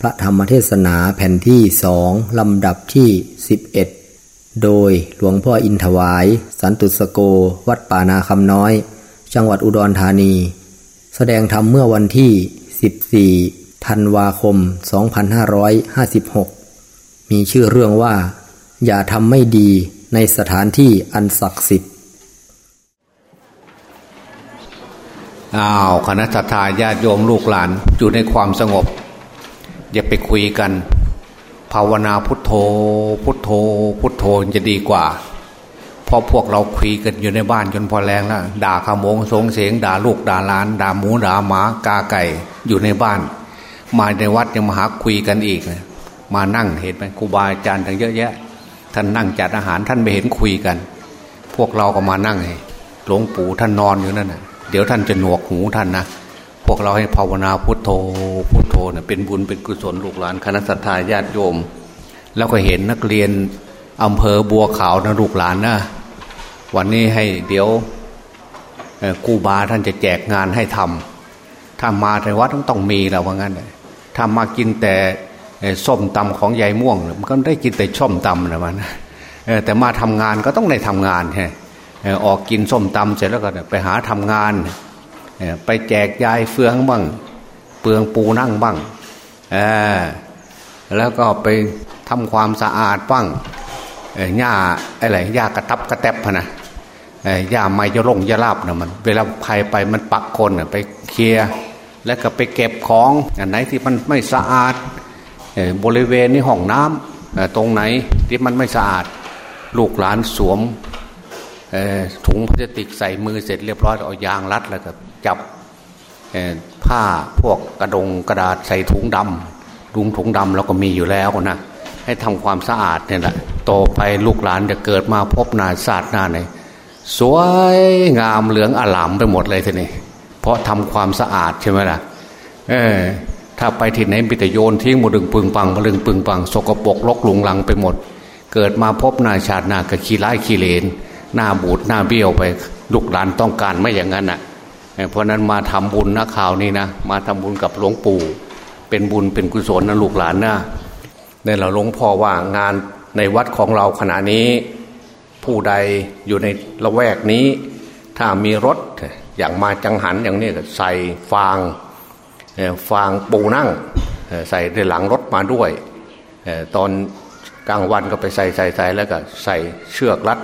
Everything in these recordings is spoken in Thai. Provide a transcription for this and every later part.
พระธรรมเทศนาแผ่นที่สองลำดับที่ 11 โดยหลวงพ่ออินถวาย สันตุสโก วัดป่านาคำน้อย จังหวัดอุดรธานี แสดงธรรมเมื่อวันที่ 14 ธันวาคม 2556 มีชื่อเรื่องว่า อย่าทำไม่ดีในสถานที่อันศักดิ์สิทธิ์อ้าวคณะทาญาติโยมลูกหลานอยู่ในความสงบ อย่าไปคุยกัน ภาวนาพุทโธ พุทโธ พุทโธจะดีกว่าเพราะพวกเราคุยกันอยู่ในบ้านจนพอแรงแล้วด่าขโมงสงเสียงด่าลูกด่าหลาน ด่าหมูด่าหมากาไก่อยู่ในบ้าน มาในวัดยังมาหาคุยกันอีกมานั่งเห็นไหมครูบาอาจารย์ทั้งเยอะแยะ ท่านนั่งจัดอาหารท่านไม่เห็นคุยกัน พวกเราก็มานั่งหลวงปู่ท่านนอนอยู่นั่นนะเดี๋ยวท่านจะหนวกหูท่านนะ พวกเราให้ภาวนาพุทโธพุทโธเนะ่ยเป็นบุญเป็นกุศลลูกหลานคณะสัตยาญาติโยม แล้วก็เห็นนักเรียนอำเภอบัวขาวนะลูกหลานนะวันนี้ให้เดี๋ยวกูบาท่านจะแจกงานให้ทำถ้ามาในวัดต้องต้องมีแล้วว่างั้นถ้ามากินแต่ส้มตำของยายม่วงมันก็ได้กินแต่ช่มตำนะมันแต่มาทำงานก็ต้องได้ทำงานใช่ออกกินส้มตำเสร็จแล้วก็ไปหาทำงาน ไปแจกยายเฟืองบ้างเปลืองปูนั่งบ้างแล้วก็ไปทำความสะอาดบ้างหญ้าอะไรหญ้ากระทับกระแทบนะหญ้าไม้จะลงจะลาบนะมัน เวลาใครไปมันปักคนไปเคลียแล้วก็ไปเก็บของอันไหนที่มันไม่สะอาดบริเวณนี้ห้องน้ำตรงไหนที่มันไม่สะอาด ลูกหลานสวม ถุงพลาสติกใส่มือเสร็จเรียบร้อยเอายางรัดแล้วก็จับผ้าพวกกระดงกระดาษใส่ถุงดำลุงถุงดำเราก็มีอยู่แล้วนะให้ทำความสะอาดเนี่ยแหละโตไปลูกหลานจะเกิดมาพบนาศาสตร์หน้าไหนสวยงามเหลืองอลามไปหมดเลยทีนี้เพราะทำความสะอาดใช่ไหมล่ะเออถ้าไปที่ไหนมีแต่โยนทิ้งหมดดึงปึงปังพลึงปึงปังสกปรกลกหลุงลังไปหมด เกิดมาพบนาชาติหน้ากับขี้ร้ายขี้เลน หน้าบูดหน้าเบี้ยวไป ลูกหลานต้องการไม่อย่างนั้นอะเพราะนั้นมาทำบุญนะข่าวนี้นะมาทำบุญกับหลวงปู่ เป็นบุญเป็นกุศลนะลูกหลานนะในเราหลวงพ่อว่างานในวัดของเราขณะนี้ ผู้ใดอยู่ในละแวกนี้ ถ้ามีรถอย่างมาจังหันอย่างนี้ก็ใส่ฟางฟางปูนั่งใส่ในหลังรถมาด้วย ตอนกลางวันก็ไปใส่ใส่ใส่แล้วก็ใส่เชือกรัด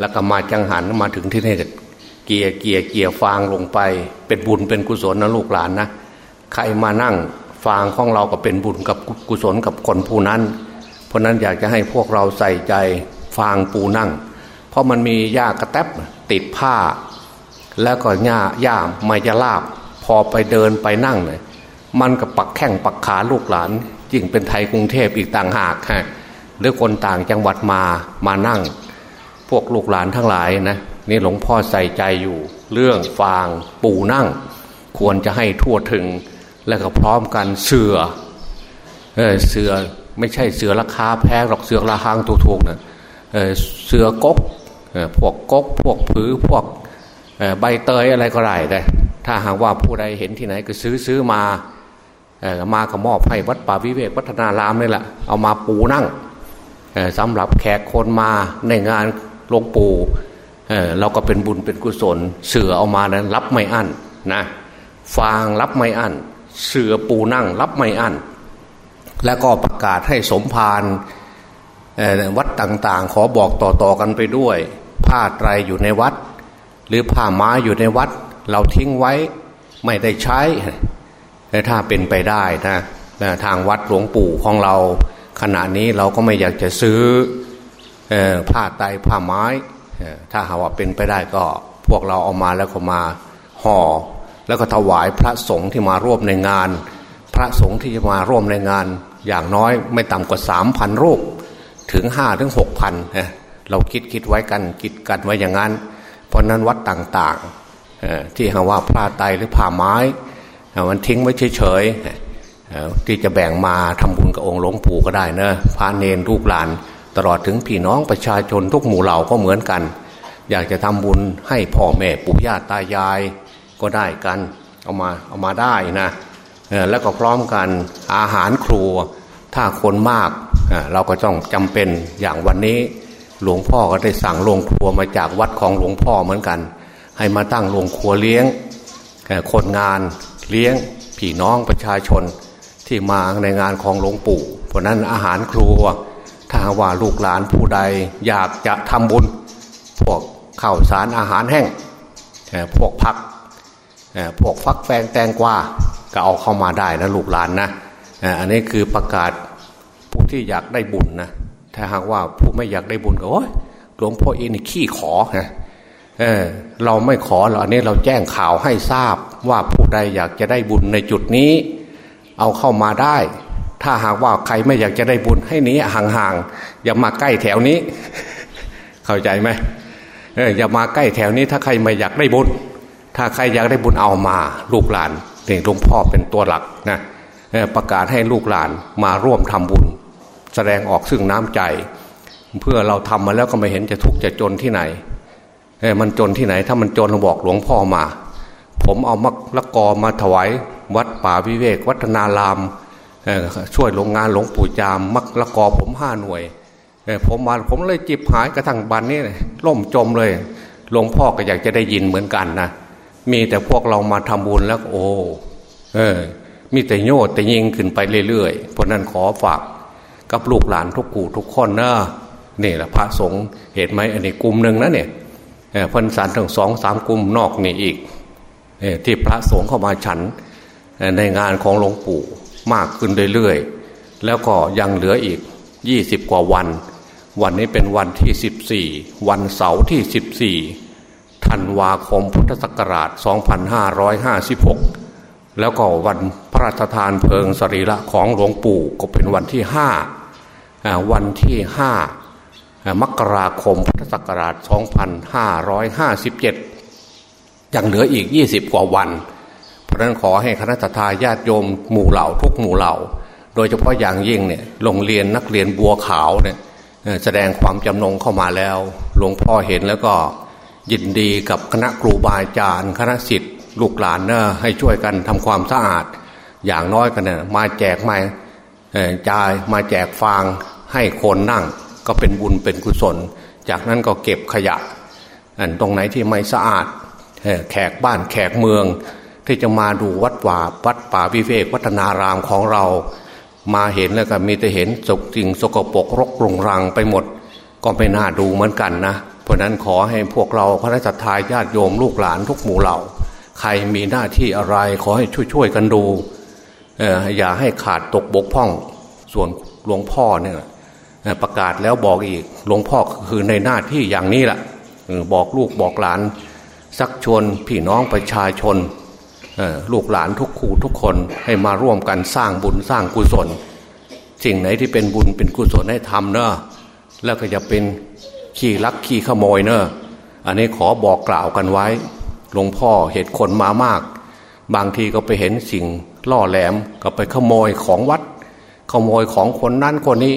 แล้วก็มาจังหันมาถึงที่นี่เกียร์เกียร์เกียร์ฟางลงไป เป็นบุญเป็นกุศลนะลูกหลานนะใครมานั่งฟางของเราก็เป็นบุญกับกุศลกับคนผู้นั้น เพราะนั้นอยากจะให้พวกเราใส่ใจฟางปูนั่ง เพราะมันมีหญ้ากระแทบติดผ้า แล้วก็หญ้าหญ้าไม่จะลาบ พอไปเดินไปนั่งเลยมันก็ปักแข้งปักขาลูกหลานยิ่งเป็นไทยกรุงเทพอีกต่างหากฮะหรือคนต่างจังหวัดมามานั่ง พวกลูกหลานทั้งหลายนะนี่หลวงพ่อใส่ใจอยู่ เรื่องฟางปูนั่ง ควรจะให้ทั่วถึง และก็พร้อมกันเสือเออเสือไม่ใช่เสือราคาแพงหรอกเสือราคาถูกๆนะเออเสือกกพวกกกพวกผือพวกใบเตยอะไรก็ได้แต่ถ้าหากว่าผู้ใดเห็นที่ไหนก็ซื้อซื้อมาเออมาก็มอบให้วัดป่าวิเวกวัฒนารามนี่แหละเอามาปูนั่งสำหรับแขกคนมาในงาน หลวงปู่เออเราก็เป็นบุญเป็นกุศล เสือเอามานะรับไม่อั้นนะฟางรับไม่อั้นเสือปูนั่งรับไม่อั้นแล้วก็ประกาศให้สมภารวัดต่างๆ ขอบอกต่อๆกันไปด้วย ผ้าไตรอยู่ในวัด หรือผ้าไม้อยู่ในวัด เราทิ้งไว้ไม่ได้ใช้ถ้าเป็นไปได้นะทางวัดหลวงปู่ของเรา ขณะนี้เราก็ไม่อยากจะซื้อ ผ้าไตผ้าไม้ถ้าหาว่าเป็นไปได้ก็พวกเราเอามาแล้วก็มาห่อ แล้วก็ถวายพระสงฆ์ที่มาร่วมในงาน พระสงฆ์ที่จะมาร่วมในงาน อย่างน้อยไม่ต่ำกว่าสามพันรูป ถึงห้าถึงหกพันเราคิดคิดไว้กันคิดกันไว้อย่างนั้น เพราะนั้นวัดต่างๆที่หาว่าผ้าไตหรือผ้าไม้มันทิ้งไว้เฉยๆที่จะแบ่งมาทำบุญกับองค์หลวงปู่ก็ได้นะพระเนรลูกหลาน ลอดถึงพี่น้องประชาชนทุกหมู่เหล่าก็เหมือนกัน อยากจะทำบุญให้พ่อแม่ปู่ย่าตายายก็ได้กันเอามาเอามาได้นะแล้วก็พร้อมกันอาหารครัวถ้าคนมากเราก็ต้องจำเป็นอย่างวันนี้หลวงพ่อก็ได้สั่งโรงครัวมาจากวัดของหลวงพ่อเหมือนกัน ให้มาตั้งโรงครัวเลี้ยงคนงานเลี้ยงพี่น้องประชาชนที่มาในงานของหลวงปู่ เพราะนั้นอาหารครัว ถ้าว่าลูกหลานผู้ใดอยากจะทำบุญ พวกข้าวสารอาหารแห้งพวกพักพวกฟักแฟงแตงกวาก็เอาเข้ามาได้นะลูกหลานนะอันนี้คือประกาศผู้ที่อยากได้บุญนะถ้าหากว่าผู้ไม่อยากได้บุญก็โอ้ยหลวงพ่ออินขี้ขอนะเออเราไม่ขอเราอันนี้เราแจ้งข่าวให้ทราบว่าผู้ใดอยากจะได้บุญในจุดนี้ เอาเข้ามาได้ ถ้าหากว่าใครไม่อยากจะได้บุญให้นี้ห่างๆอย่ามาใกล้แถวนี้ เข้าใจไหมอย่ามาใกล้แถวนี้ ถ้าใครไม่อยากได้บุญ ถ้าใครอยากได้บุญเอามา ลูกหลานนี่หลวงพ่อเป็นตัวหลักนะประกาศให้ลูกหลานมาร่วมทำบุญ แสดงออกซึ่งน้ำใจ เพื่อเราทำมาแล้วก็ไม่เห็นจะทุกข์จะจนที่ไหนมันจนที่ไหน ถ้ามันจนเราบอกหลวงพ่อมา ผมเอามักละกอมาถวายวัดป่าวิเวก วัฒนาราม ช่วยโรงงานหลวงปู่จามมักละกอผมห้าหน่วยผมมาผมเลยจิบหายกระทั่งบันนี้ล่มจมเลยหลวงพ่อก็อยากจะได้ยินเหมือนกันนะมีแต่พวกเรามาทำบุญแล้วโอ้เออ มีแต่โยดแต่ยิงขึ้นไปเรื่อยๆเพราะนั้นขอฝากกับลูกหลานทุกกูทุกคนนะนี่แหละพระสงฆ์เห็นไหมอันนี้กลุ่มหนึ่งนะเนี่ยพันสารถึงสองสามกลุ่มนอกนี่อีกที่พระสงฆ์เข้ามาฉันในงานของหลวงปู่ มากขึ้นเรื่อยๆ แล้วก็ยังเหลืออีกยี่สิบกว่าวัน วันนี้เป็นวันที่สิบสี่วันเสาร์ที่สิบสี่ธันวาคมพุทธศักราชสองพันห้าร้อยห้าสิบหกแล้วก็วันพระราชทานเพลิงสรีระของหลวงปู่ก็เป็นวันที่ห้าวันที่ห้ามกราคมพุทธศักราช 2557 ยังเหลืออีก 20 กว่าวัน เพราะนั้นขอให้คณะทาญาติโยมหมู่เหล่าทุกหมู่เหล่า โดยเฉพาะอย่างยิ่งเนี่ยโรงเรียนนักเรียนบัวขาวเนี่ยแสดงความจำนงเข้ามาแล้ว หลวงพ่อเห็นแล้วก็ยินดีกับคณะครูบาอาจารย์คณะสิทธิ์ลูกหลานเนะให้ช่วยกันทำความสะอาด อย่างน้อยกันเนี่ยมาแจกมาจ่ายมาแจกฟางให้คนนั่ง ก็เป็นบุญเป็นกุศล จากนั้นก็เก็บขยะอันตรงไหนที่ไม่สะอาดแขกบ้านแขกเมือง ที่จะมาดูวัดป่าวัดป่าวิเวกวัฒนารามของเรา มาเห็นแล้วก็มีแต่เห็นสกจริงสกปรกรกรุงรังไปหมด ก็ไม่น่าดูเหมือนกันนะ เพราะนั้นขอให้พวกเราพระราชทายญาติโยมลูกหลานทุกหมู่เหล่า ใครมีหน้าที่อะไรขอให้ช่วยๆกันดูอย่าให้ขาดตกบกพร่อง ส่วนหลวงพ่อเนี่ยประกาศแล้วบอกอีกหลวงพ่อคือในหน้าที่อย่างนี้แหละบอกลูกบอกหลาน สักชวนพี่น้องประชาชน ลูกหลานทุกคู่ทุกคนให้มาร่วมกันสร้างบุญสร้างกุศล สิ่งไหนที่เป็นบุญเป็นกุศลให้ทำเนอะแล้วก็จะเป็นขี้ลักขี้ขโมยเนอะอันนี้ขอบอกกล่าวกันไว้หลวงพ่อเหตุคนมามาก บางทีก็ไปเห็นสิ่งล่อแหลมก็ไปขโมยของวัด ขโมยของคนนั้นคนนี้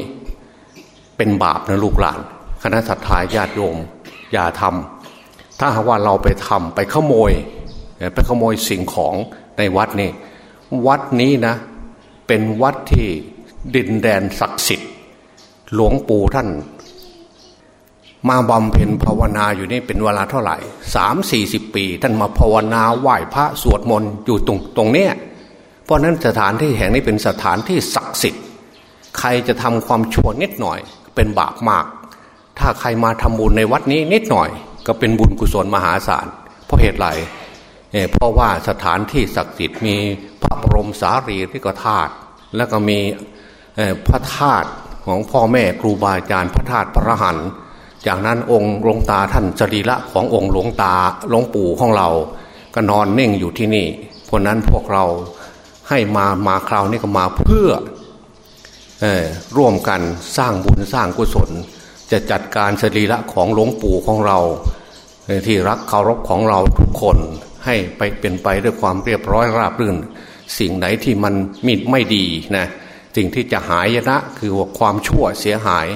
เป็นบาปนะลูกหลาน คณะสัตยาญาติโยมอย่าทำถ้าหากว่าเราไปทำไปขโมย ไปขโมยสิ่งของในวัดนี่วัดนี้นะ เป็นวัดที่ดินแดนศักดิ์สิทธิ์ หลวงปู่ท่าน มาบำเพ็ญภาวนาอยู่นี่เป็นเวลาเท่าไหร่สามสี่สิบปี ท่านมาภาวนาไหว้พระสวดมนต์อยู่ตรงตรงเนี้ยเพราะนั้นสถานที่แห่งนี้เป็นสถานที่ศักดิ์สิทธิ์ ใครจะทำความชั่วนิดหน่อย เป็นบาปมาก ถ้าใครมาทำบุญในวัดนี้นิดหน่อย ก็เป็นบุญกุศลมหาศาลเพราะเหตุไร เพราะว่าสถานที่ศักดิ์สิทธิ์มีพระบรมสารีริกธาตุแล้วก็มีพระธาตุของพ่อแม่ครูบาอาจารย์พระธาตุพระหันจากนั้นองค์หลวงตาท่านจรีละขององค์หลวงตาหลวงปู่ของเรา ก็นอนเน่งอยู่ที่นี่ เพราะนั้นพวกเราให้มามาคราวนี้ก็มาเพื่อร่วมกันสร้างบุญสร้างกุศล จะจัดการสรีระของหลวงปู่ของเรา ที่รักเคารพของเราทุกคน ให้ไปเป็นไปด้วยความเรียบร้อยราบรื่น สิ่งไหนที่มันมิดไม่ดีนะสิ่งที่จะหายนะคือว่าความชั่วเสียหาย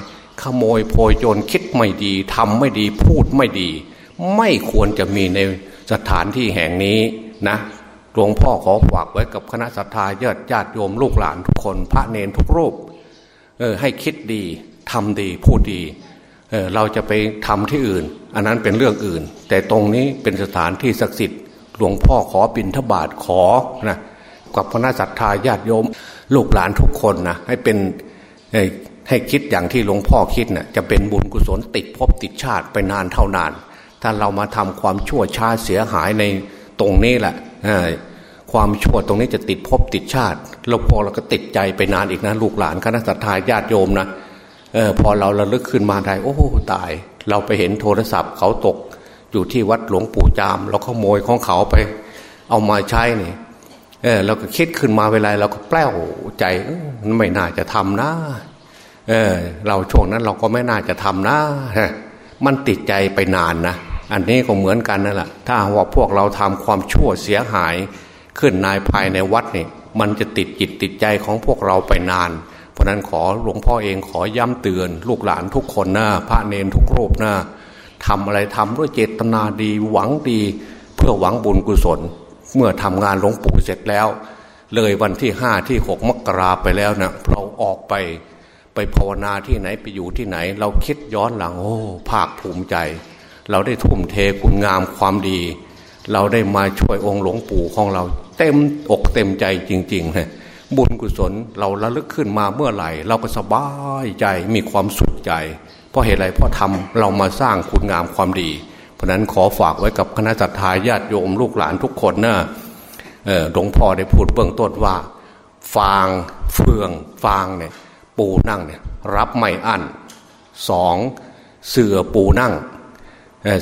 ขโมยโพยโจรคิดไม่ดีทำไม่ดีพูดไม่ดี ไม่ควรจะมีในสถานที่แห่งนี้นะหลวงพ่อขอฝากไว้กับคณะสัตยาญาติญาติโยมลูกหลานทุกคน พระเนนทุกรูปเออให้คิดดีทำดีพูดดีเออเราจะไปทำที่อื่น อันนั้นเป็นเรื่องอื่น แต่ตรงนี้เป็นสถานที่ศักดิ์สิทธิ์ หลวงพ่อขอบินทบาทขอนะกับคณะสัตยาญาติโยม ลูกหลานทุกคนนะให้เป็นให้คิดอย่างที่หลวงพ่อคิดนะ่ะจะเป็นบุญกุศลติดภพติดชาติไปนานเท่านาน ถ้าเรามาทำความชั่วช้าเสียหายในตรงนี้แหละความชั่วตรงนี้จะติดภพติดชาติแล้วพอเราก็ติดใจไปนานอีกนะลูกหลานคณะสัตยาญาติโยมนะออพอเราระลึกขึ้นมาได้โอ้ตาย เราไปเห็นโทรศัพท์เขาตก อยู่ที่วัดหลวงปู่จาม เราขโมยของเขาไป เอามาใช้นี่เออเราก็คิดขึ้นมาเวลาเราก็แปล้วใจไม่น่าจะทำนะ เออ เราช่วงนั้นเราก็ไม่น่าจะทำนะมันติดใจไปนานนะอันนี้ก็เหมือนกันนั่นแหละถ้าว่าพวกเราทำความชั่วเสียหาย ขึ้นนายภายในวัดนี่มันจะติดจิตติดใจของพวกเราไปนาน เพราะนั้นขอหลวงพ่อเองขอย้ำเตือน ลูกหลานทุกคนนะพระเนนทุกรูปนะ ทำอะไรทำด้วยเจตนาดีหวังดี เพื่อหวังบุญกุศล เมื่อทำงานหลวงปู่เสร็จแล้ว เลยวันที่ห้าที่หกมกราไปแล้วนะเราออกไปไปภาวนาที่ไหนไปอยู่ที่ไหน เราคิดย้อนหลังโอ้ภาคภูมิใจ เราได้ทุ่มเทคุณงามความดี เราได้มาช่วยองค์หลวงปู่ของเรา เต็มอกเต็มใจจริงๆนะบุญกุศลเราระลึกขึ้นมาเมื่อไหร่ เราก็สบายใจมีความสุขใจ เพราะเหตุไรเพราะทำเรามาสร้างคุณงามความดี เพราะนั้นขอฝากไว้กับคณะจัตยาญาติโยมลูกหลานทุกคนนะหลวงพ่อได้พูดเบื้องต้นว่า ฟางเฟืองฟางเนี่ยปูนั่งเนี่ยรับไม่อั้นสองเสือปูนั่ง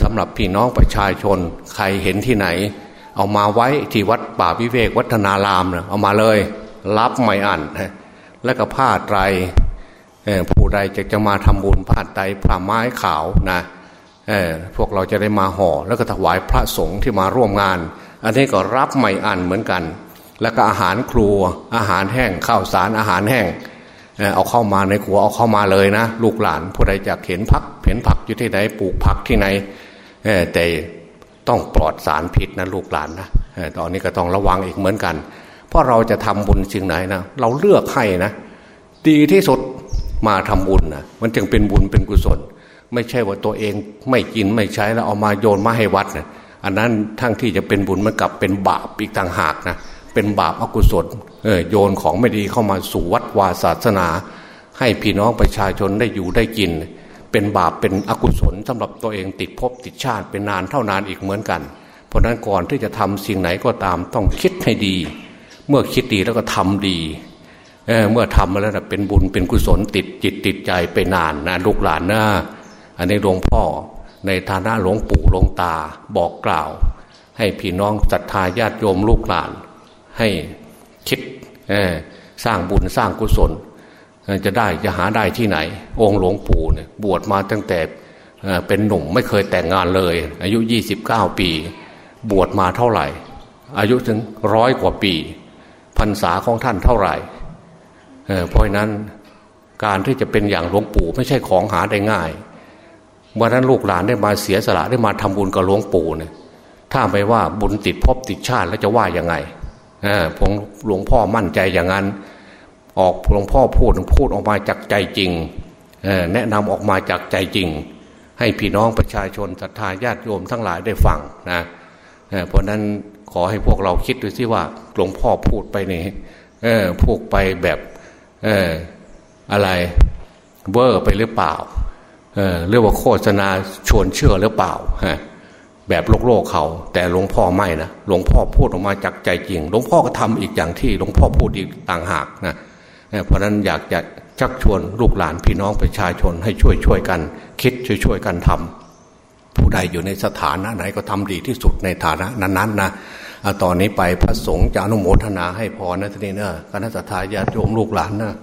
สำหรับพี่น้องประชาชนใครเห็นที่ไหน เอามาไว้ที่วัดป่าวิเวกวัฒนารามเนะเอามาเลย รับไม่อั้นและก็ผ้าไตร ผู้ใดจะจะมาทำบุญผ้าไตผ้าไม้ขาวนะพวกเราจะได้มาห่อแล้วก็ถวายพระสงฆ์ที่มาร่วมงาน อันนี้ก็รับไม่อันเหมือนกัน แล้วก็อาหารครัวอาหารแห้งข้าวสารอาหารแห้งเอาเข้ามาในครัวเอาเข้ามาเลยนะ ลูกหลานผู้ใดจะเห็นผักเห็นผักอยู่ที่ไหนปลูกผักที่ไหนแต่ต้องปลอดสารพิษนะลูกหลานนะตอนนี้ก็ต้องระวังอีกเหมือนกัน เพราะเราจะทำบุญสิ่งไหนนะเราเลือกให้นะ ดีที่สุด มาทำบุญนะมันจึงเป็นบุญเป็นกุศล ไม่ใช่ว่าตัวเองไม่กินไม่ใช้แล้วเอามาโยนมาให้วัดนะอันนั้นทั้งที่จะเป็นบุญมันกลับเป็นบาปอีกต่างหากนะเป็นบาปอกุศลโยนของไม่ดีเข้ามาสู่วัดวาศาสนา ให้พี่น้องประชาชนได้อยู่ได้กิน เป็นบาปเป็นอกุศลสำหรับตัวเองติดภพติดชาติเป็นนานเท่านานอีกเหมือนกัน เพราะนั้นก่อนที่จะทำสิ่งไหนก็ตามต้องคิดให้ดี เมื่อคิดดีแล้วก็ทำดี เเมื่อทำมาแล้วเป็นบุญเป็นกุศลติดจิตติดใจไปนานนะลูกหลานนะอันนี้หลวงพ่อในฐานะหลวงปู่หลวงตาบอกกล่าว ให้พี่น้องศรัทธาญาติโยมลูกหลาน ให้คิดสร้างบุญสร้างกุศล จะได้จะหาได้ที่ไหน องค์หลวงปู่เนี่ยบวชมาตั้งแต่เป็นหนุ่มไม่เคยแต่งงานเลย อายุ 29 ปี บวชมาเท่าไหร่ อายุถึงร้อยกว่าปีพรรษาของท่านเท่าไหร่ เพราะนั้นการที่จะเป็นอย่างหลวงปู่ไม่ใช่ของหาได้ง่ายวันนั้นลูกหลานได้มาเสียสละได้มาทำบุญกับหลวงปู่เนี่ยถ้าไม่ว่าบุญติดภพติดชาติแล้วจะว่ายังไงผมหลวงพ่อมั่นใจอย่างนั้น ออกหลวงพ่อพูดพูดออกมาจากใจจริงแนะนำออกมาจากใจจริง ให้พี่น้องประชาชนศรัทธาญาติโยมทั้งหลายได้ฟังนะเพราะนั้นขอให้พวกเราคิดดูสิว่าหลวงพ่อพูดไปนี่พูดไปแบบ เอออะไรเวอร์ไปหรือเปล่าเออเรียกว่าโฆษณาชวนเชื่อหรือเปล่าฮะแบบโลกโลกเขา แต่หลวงพ่อไม่นะหลวงพ่อพูดออกมาจากใจจริงหลวงพ่อก็ทำอีกอย่างที่หลวงพ่อพูดอีกต่างหากนะเพราะนั้นอยากจะชักชวนลูกหลานพี่น้องประชาชนให้ช่วยช่วยกัน คิดช่วยช่วยกันทำผู้ใดอยู่ในสถานะไหนก็ทำดีที่สุดในฐานะนั้นๆนะ ตอนนี้ไปพระสงฆ์จะอนุโมทนาให้พรนะทีนี้เนะคณะสัตยาญาติโยมลูกหลานนะ